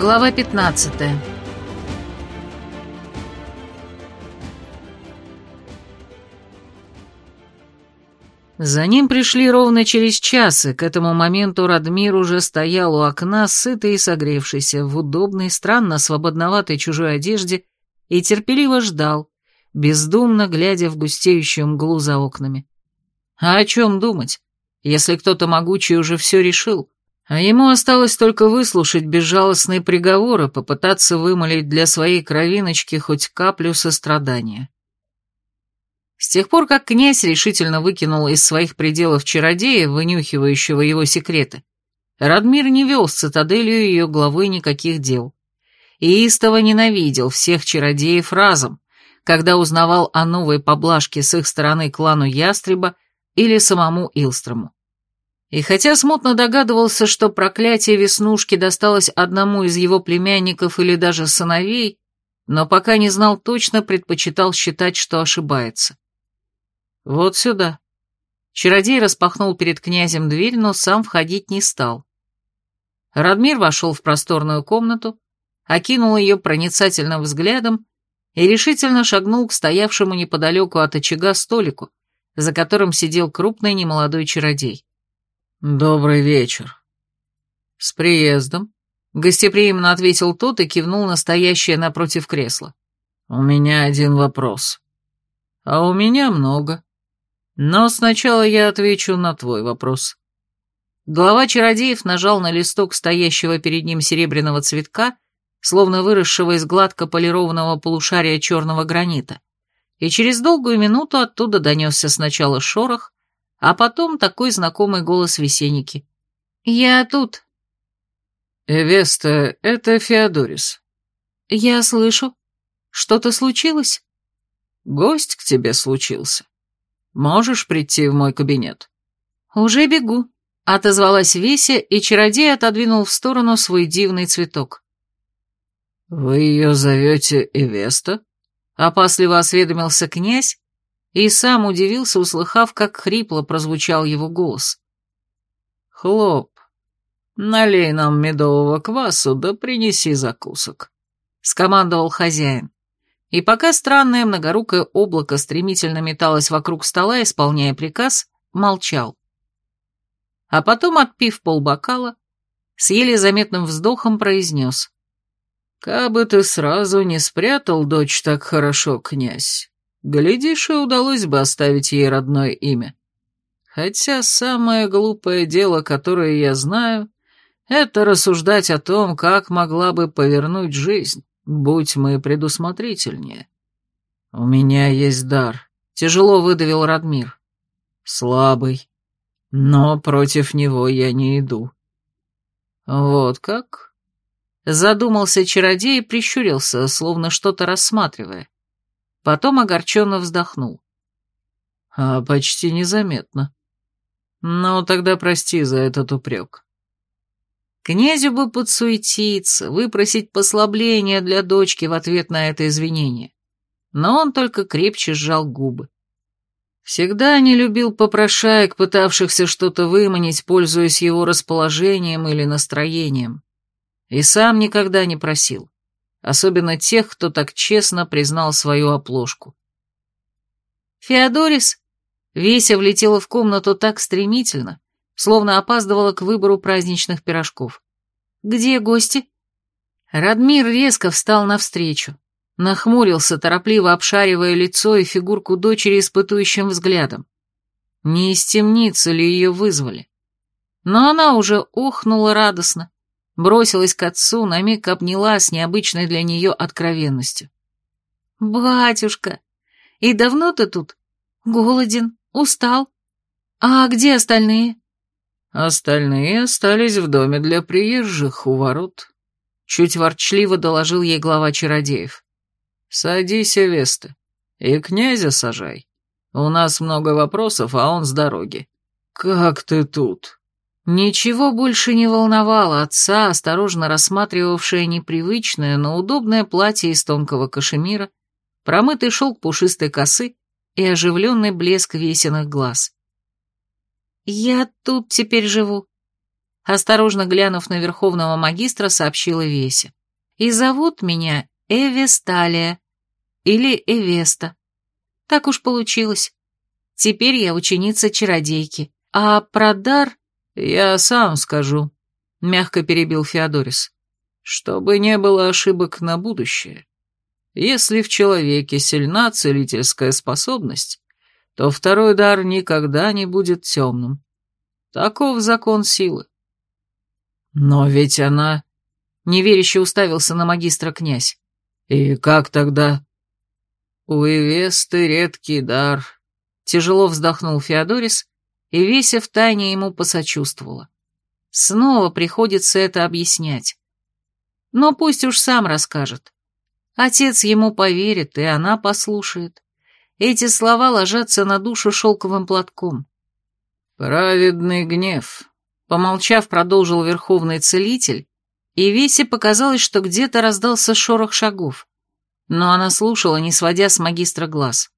Глава 15 За ним пришли ровно через час, и к этому моменту Радмир уже стоял у окна, сытый и согревшийся, в удобной, странно свободноватой чужой одежде, и терпеливо ждал, бездумно глядя в густеющую мглу за окнами. А о чем думать, если кто-то могучий уже все решил, а ему осталось только выслушать безжалостные приговоры, попытаться вымолить для своей кровиночки хоть каплю сострадания. С тех пор, как князь решительно выкинул из своих пределов чародея, вынюхивающего его секреты, Радмир не вел с цитаделью ее главой никаких дел. И истово ненавидел всех чародеев разом, когда узнавал о новой поблажке с их стороны клану Ястреба или самому Илстрому. И хотя смутно догадывался, что проклятие Веснушки досталось одному из его племянников или даже сыновей, но пока не знал точно, предпочитал считать, что ошибается. «Вот сюда». Чародей распахнул перед князем дверь, но сам входить не стал. Радмир вошел в просторную комнату, окинул ее проницательным взглядом и решительно шагнул к стоявшему неподалеку от очага столику, за которым сидел крупный немолодой чародей. «Добрый вечер». «С приездом», — гостеприимно ответил тот и кивнул на стоящее напротив кресла. «У меня один вопрос». «А у меня много», но сначала я отвечу на твой вопрос. Глава чародеев нажал на листок стоящего перед ним серебряного цветка, словно выросшего из гладко полированного полушария черного гранита, и через долгую минуту оттуда донесся сначала шорох, а потом такой знакомый голос Весенники. «Я тут». «Эвеста, это Феодорис». «Я слышу. Что-то случилось?» «Гость к тебе случился». Можешь прийти в мой кабинет?» «Уже бегу», — отозвалась Веся, и чародей отодвинул в сторону свой дивный цветок. «Вы ее зовете Эвеста?» — опасливо осведомился князь, и сам удивился, услыхав, как хрипло прозвучал его голос. «Хлоп, налей нам медового квасу, да принеси закусок», — скомандовал хозяин. И пока странное многорукое облако стремительно металось вокруг стола, исполняя приказ, молчал. А потом, отпив полбокала, с еле заметным вздохом произнес. «Кабы ты сразу не спрятал дочь так хорошо, князь, глядишь, и удалось бы оставить ей родное имя. Хотя самое глупое дело, которое я знаю, это рассуждать о том, как могла бы повернуть жизнь. Будь мы предусмотрительнее. У меня есть дар, тяжело выдавил Радмир. Слабый, но против него я не иду. Вот как? Задумался чародей и прищурился, словно что-то рассматривая. Потом огорченно вздохнул. А почти незаметно. Ну, тогда прости за этот упрек. Князю бы подсуетиться, выпросить послабление для дочки в ответ на это извинение. Но он только крепче сжал губы. Всегда не любил попрошаек, пытавшихся что-то выманить, пользуясь его расположением или настроением. И сам никогда не просил. Особенно тех, кто так честно признал свою оплошку. Феодорис Веся влетела в комнату так стремительно, словно опаздывала к выбору праздничных пирожков. «Где гости?» Радмир резко встал навстречу, нахмурился, торопливо обшаривая лицо и фигурку дочери испытующим взглядом. Не из темницы ли ее вызвали? Но она уже охнула радостно, бросилась к отцу, на миг обняла с необычной для нее откровенностью. «Батюшка, и давно ты тут? Голоден, устал? А где остальные?» Остальные остались в доме для приезжих у ворот. Чуть ворчливо доложил ей глава чародеев. Садись, Веста, и князя сажай. У нас много вопросов, а он с дороги. Как ты тут? Ничего больше не волновало отца, осторожно рассматривавшее непривычное, но удобное платье из тонкого кашемира, промытый шелк пушистой косы и оживленный блеск весенных глаз. «Я тут теперь живу». осторожно глянув на верховного магистра, сообщила Веся. И зовут меня Эвесталия или Эвеста. Так уж получилось. Теперь я ученица чародейки, а про дар я сам скажу, мягко перебил Феодорис. Чтобы не было ошибок на будущее. Если в человеке сильна целительская способность, то второй дар никогда не будет темным. Таков закон силы. Но ведь она... Неверяще уставился на магистра князь. И как тогда? У Ивесты редкий дар. Тяжело вздохнул Феодорис, и Веся втайне ему посочувствовала. Снова приходится это объяснять. Но пусть уж сам расскажет. Отец ему поверит, и она послушает. Эти слова ложатся на душу шелковым платком. «Праведный гнев», — помолчав, продолжил верховный целитель, и Весе показалось, что где-то раздался шорох шагов. Но она слушала, не сводя с магистра глаз.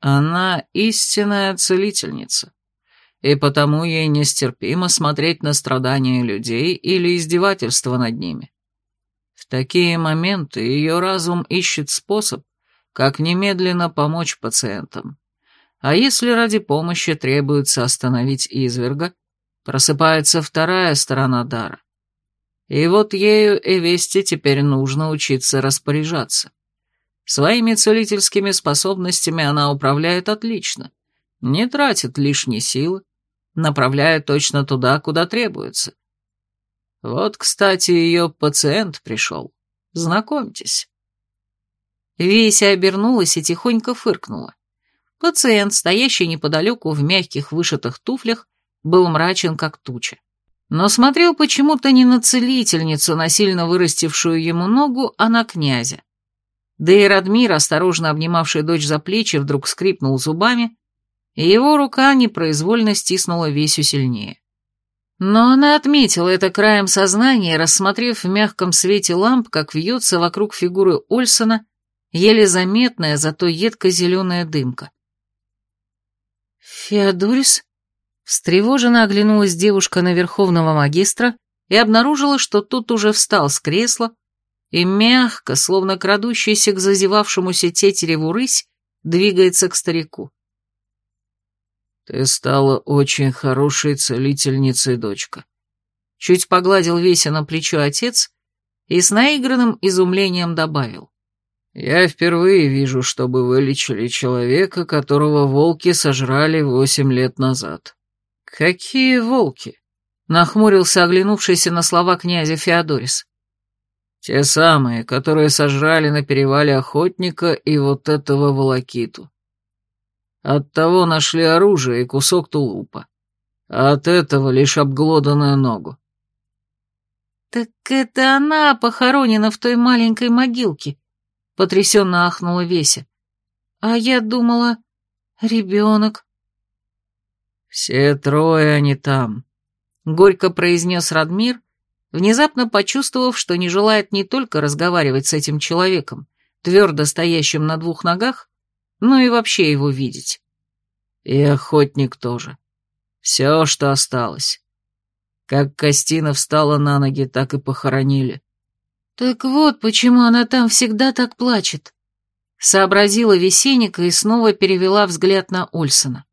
«Она истинная целительница, и потому ей нестерпимо смотреть на страдания людей или издевательства над ними. В такие моменты ее разум ищет способ, как немедленно помочь пациентам. А если ради помощи требуется остановить изверга, просыпается вторая сторона дара. И вот ею Эвесте теперь нужно учиться распоряжаться. Своими целительскими способностями она управляет отлично, не тратит лишней силы, направляет точно туда, куда требуется. Вот, кстати, ее пациент пришел. Знакомьтесь». Веся обернулась и тихонько фыркнула. Пациент, стоящий неподалеку в мягких вышитых туфлях, был мрачен, как туча. Но смотрел почему-то не на целительницу, насильно вырастившую ему ногу, а на князя. Да и Радмир, осторожно обнимавший дочь за плечи, вдруг скрипнул зубами, и его рука непроизвольно стиснула Весю сильнее. Но она отметила это краем сознания, рассмотрев в мягком свете ламп, как вьется вокруг фигуры Ольсона еле заметная, зато едко-зеленая дымка. «Феодорис?» Встревоженно оглянулась девушка на верховного магистра и обнаружила, что тот уже встал с кресла и мягко, словно крадущийся к зазевавшемуся тетереву рысь, двигается к старику. «Ты стала очень хорошей целительницей, дочка». Чуть погладил Веся на плечо отец и с наигранным изумлением добавил. «Я впервые вижу, чтобы вылечили человека, которого волки сожрали восемь лет назад». «Какие волки?» — нахмурился оглянувшийся на слова князя Феодорис. «Те самые, которые сожрали на перевале охотника и вот этого волокиту. Оттого нашли оружие и кусок тулупа. А от этого лишь обглоданную ногу. «Так это она похоронена в той маленькой могилке», — потрясенно ахнула Веся. «А я думала, ребенок». «Все трое они там», — горько произнес Радмир, внезапно почувствовав, что не желает не только разговаривать с этим человеком, твердо стоящим на двух ногах, ну и вообще его видеть. И охотник тоже. Все, что осталось. Как Костина встала на ноги, так и похоронили. Так вот, почему она там всегда так плачет. Сообразила Весенника и снова перевела взгляд на Ольсона.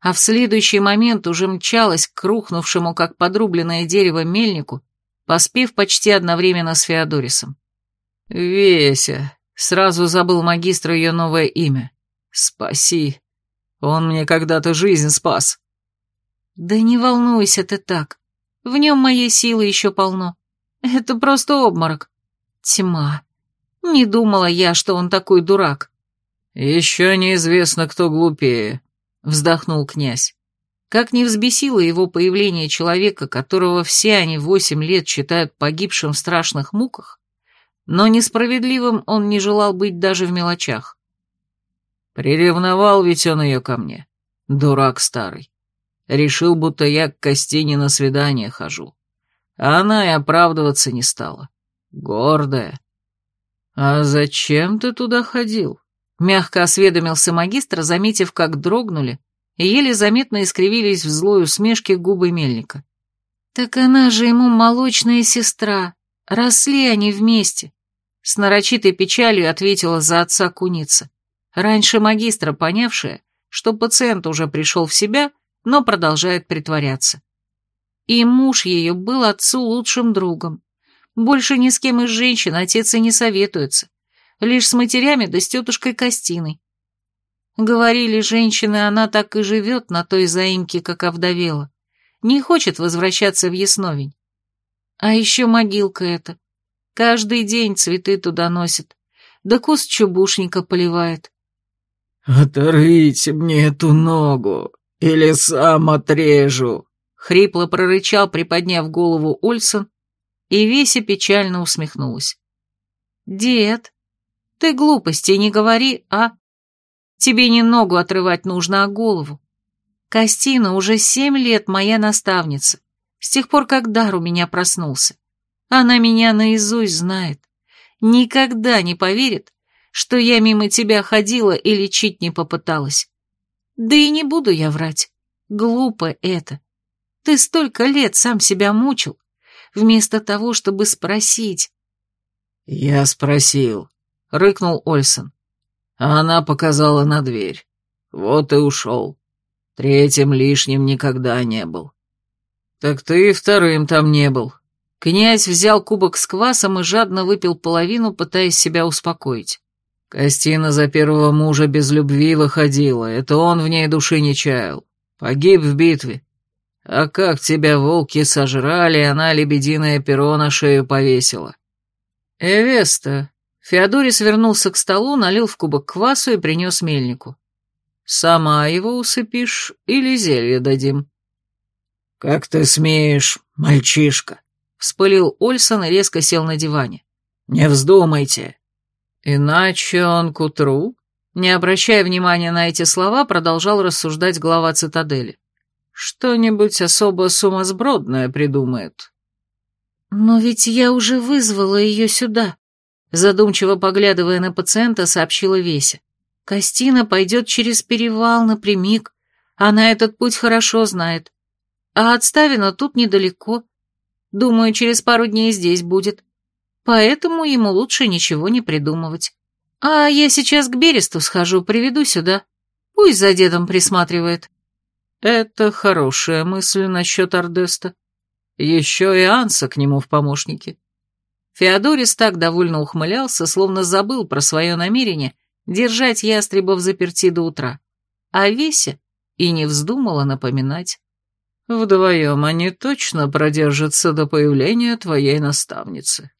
А в следующий момент уже мчалась к рухнувшему, как подрубленное дерево, мельнику, поспев почти одновременно с Феодорисом. «Веся», Сразу забыл магистр ее новое имя. Спаси. Он мне когда-то жизнь спас. Да не волнуйся ты так. В нем моей силы еще полно. Это просто обморок. Тьма. Не думала я, что он такой дурак. Еще неизвестно, кто глупее, вздохнул князь. Как не взбесило его появление человека, которого все они восемь лет считают погибшим в страшных муках, но несправедливым он не желал быть даже в мелочах. Приревновал ведь он ее ко мне, дурак старый. Решил, будто я к Костине на свидание хожу. А она и оправдываться не стала. Гордая. «А зачем ты туда ходил?» Мягко осведомился магистр, заметив, как дрогнули, и еле заметно искривились в злой усмешке губы мельника. Так она же ему молочная сестра. Росли они вместе. С нарочитой печалью ответила за отца куница. Раньше магистра, понявшая, что пациент уже пришел в себя, но продолжает притворяться. И муж ее был отцу лучшим другом. Больше ни с кем из женщин отец и не советуется. Лишь с матерями да с тетушкой Костиной. Говорили женщины, она так и живет на той заимке, как овдовела. Не хочет возвращаться в Ясновень. А еще могилка эта. Каждый день цветы туда носит. Да куст чубушника поливает. «Оторвите мне эту ногу, или сам отрежу!» Хрипло прорычал, приподняв голову Ольсон, и Веся печально усмехнулась. «Дед, ты глупости не говори, а? Тебе не ногу отрывать нужно, а голову. Костина уже семь лет моя наставница, с тех пор, как дар у меня проснулся. Она меня наизусть знает. Никогда не поверит, что я мимо тебя ходила и лечить не попыталась. Да и не буду я врать. Глупо это. Ты столько лет сам себя мучил, вместо того, чтобы спросить. «Я спросил», — рыкнул Ольсон. А она показала на дверь. Вот и ушел. Третьим лишним никогда не был. Так ты и вторым там не был. Князь взял кубок с квасом и жадно выпил половину, пытаясь себя успокоить. Костина за первого мужа без любви выходила, это он в ней души не чаял. Погиб в битве. А как тебя волки сожрали, она лебединое перо на шею повесила. Эвеста. Феодорис вернулся к столу, налил в кубок квасу и принес мельнику. Сама его усыпишь или зелье дадим?» «Как ты смеешь, мальчишка?» — вспылил Ольсон и резко сел на диване. «Не вздумайте». «Иначе он к утру?» Не обращая внимания на эти слова, продолжал рассуждать глава цитадели. «Что-нибудь особо сумасбродное придумает». «Но ведь я уже вызвала ее сюда», задумчиво поглядывая на пациента, сообщила Веся. Костина пойдет через перевал напрямик, она этот путь хорошо знает. А от Ставина тут недалеко. Думаю, через пару дней здесь будет. Поэтому ему лучше ничего не придумывать. А я сейчас к Бересту схожу, приведу сюда. Пусть за дедом присматривает. Это хорошая мысль насчет Ардеста. Еще и Анса к нему в помощники. Феодорис так довольно ухмылялся, словно забыл про свое намерение держать ястреба в заперти до утра, а Веся и не вздумала напоминать. Вдвоем они точно продержатся до появления твоей наставницы.